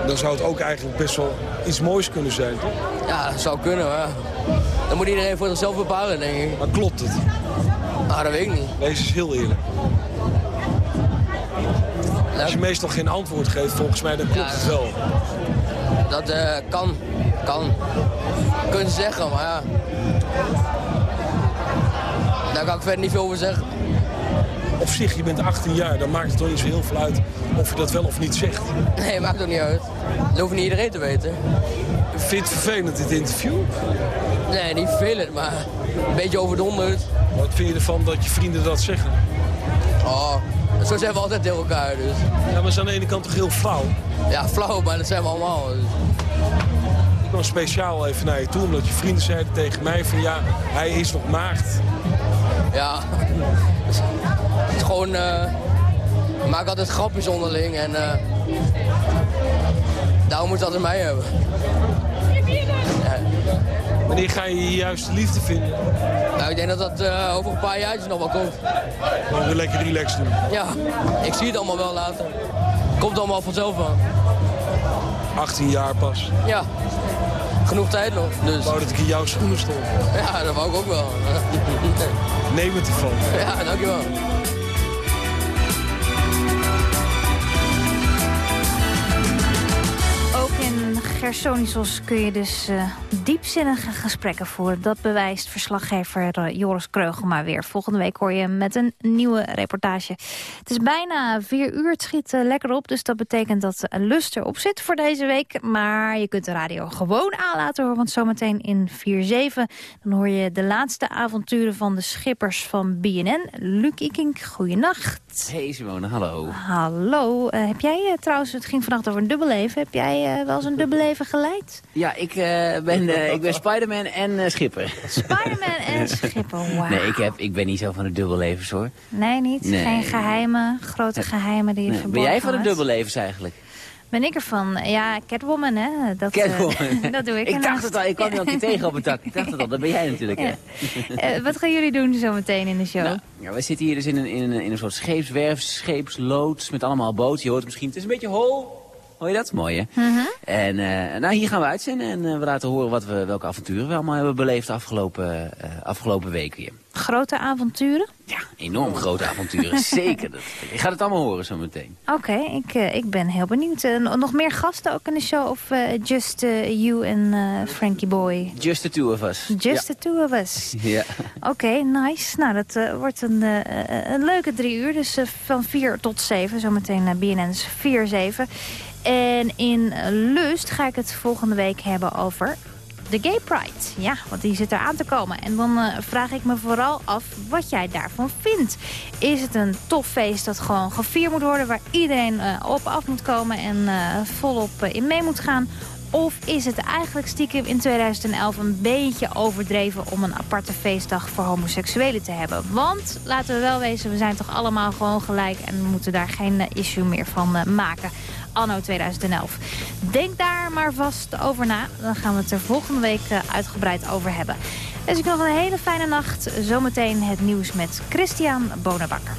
S24: dan zou het ook eigenlijk best wel iets moois kunnen zijn, toch?
S25: Ja, dat zou kunnen, maar. Dan moet iedereen voor zichzelf bepalen, denk ik.
S24: Maar klopt het?
S25: Ah, dat weet ik niet.
S24: Wees eens heel eerlijk. Als je meestal geen antwoord geeft, volgens mij, dan klopt het wel.
S25: Dat eh, kan. Kan. Kun je zeggen, maar ja. Daar kan ik verder niet veel over zeggen.
S24: Zich, je bent 18 jaar, dan maakt het toch niet zo heel veel uit of je dat wel of niet zegt.
S25: Nee, maakt ook niet uit. Dat hoeft niet iedereen te weten.
S24: Vind je het vervelend, dit interview?
S25: Nee, niet vervelend, maar een beetje overdonderd.
S24: Wat vind je ervan dat je vrienden dat zeggen?
S25: Oh, zo zijn we altijd tegen elkaar, dus.
S24: Ja, maar is aan de ene kant toch heel flauw?
S25: Ja, flauw, maar dat zijn we allemaal. Dus.
S24: Ik kwam speciaal even naar je toe, omdat je vrienden zeiden tegen mij van ja, hij is nog maagd.
S25: Ja, het is gewoon... eh we maken altijd grapjes onderling en... eh daarom moet je altijd mij hebben.
S24: Wanneer ga je je juiste liefde vinden?
S25: Nou, ik denk dat dat eh, over een paar jaartjes nog wel komt.
S24: Dan weer lekker relaxed doen.
S25: Ja, ik zie het allemaal wel later. Komt allemaal vanzelf wel.
S24: 18 jaar pas.
S25: Ja, genoeg tijd nog. Dus.
S24: Ik wou dat ik in jouw schoenen stond.
S25: Ja, dat wou ik ook wel.
S24: Neem het ervan.
S25: Ja, dankjewel.
S3: In Gersonisos kun je dus eh, diepzinnige gesprekken voeren. Dat bewijst verslaggever eh, Joris Kreugel weer. Volgende week hoor je hem met een nieuwe reportage. Het is bijna vier uur, het schiet eh, lekker op. Dus dat betekent dat Lust erop zit voor deze week. Maar je kunt de radio gewoon aan laten horen. Want zometeen in 4-7 dan hoor je de laatste avonturen van de schippers van BNN. Luc Ikink, goeienacht.
S26: Hey Simone, hallo.
S3: Hallo. Eh, heb jij eh, trouwens, het ging vannacht over een dubbelleven. Heb jij eh, wel eens een dubbelleven geleid?
S26: Ja, ik, ben, ik ben Spider-Man en schipper.
S3: Spider-Man en schipper, wauw.
S26: Nee, ik, heb, ik ben niet zo van de dubbellevens hoor.
S3: Nee, niet?
S26: Nee.
S3: Geen geheimen, grote geheimen die je
S26: Nee,
S3: verborgen
S26: Ben jij van de
S3: houdt?
S26: dubbellevens eigenlijk?
S3: Ben ik ervan? Ja, Catwoman, hè? Dat, eh,
S26: Catwoman.
S3: dat doe ik.
S26: Ik dacht het al, ik kwam je al een keer tegen op het dak. Ik dacht het al, dat ben jij natuurlijk.
S3: Ja.
S26: Hè?
S3: Eh, wat gaan jullie doen zometeen in de show?
S26: Nou, ja, wij zitten hier dus in een, in een, in een soort scheepswerf, scheepsloods met allemaal boten. Je hoort het misschien, het is een beetje hol. Hoor je dat? Mooi, hè?
S3: Mhm.
S26: En eh, nou, hier gaan we uitzenden en eh, we laten horen wat we, welke avonturen we allemaal hebben beleefd de afgelopen, eh, afgelopen week weer.
S3: Grote avonturen?
S26: Enorm grote avonturen, zeker. Dat, je gaat het allemaal horen zo meteen.
S3: Oké, ik, ik ben heel benieuwd. Nog meer gasten ook in de show? Of just you en Frankie Boy?
S26: Just the two of us.
S3: Just the two of us.
S26: Ja.
S3: Oké, nice. Nou, dat wordt een, een leuke drie uur. Dus van vier tot zeven. Zometeen naar BNN's 4-7. En in Lust ga ik het volgende week hebben over de Gay Pride. Ja, want die zit er aan te komen. En dan eh, vraag ik me vooral af wat jij daarvan vindt. Is het een tof feest dat gewoon gevierd moet worden... waar iedereen eh, op af moet komen en eh, volop in mee moet gaan... Of is het eigenlijk stiekem in 2011 een beetje overdreven om een aparte feestdag voor homoseksuelen te hebben? Want, laten we wel wezen, we zijn toch allemaal gewoon gelijk en we moeten daar geen issue meer van maken. Anno 2011. Denk daar maar vast over na. Dan gaan we het er volgende week eh, uitgebreid over hebben. Dus ik nog een hele fijne nacht. Zometeen het nieuws met Christian Bonenbakker.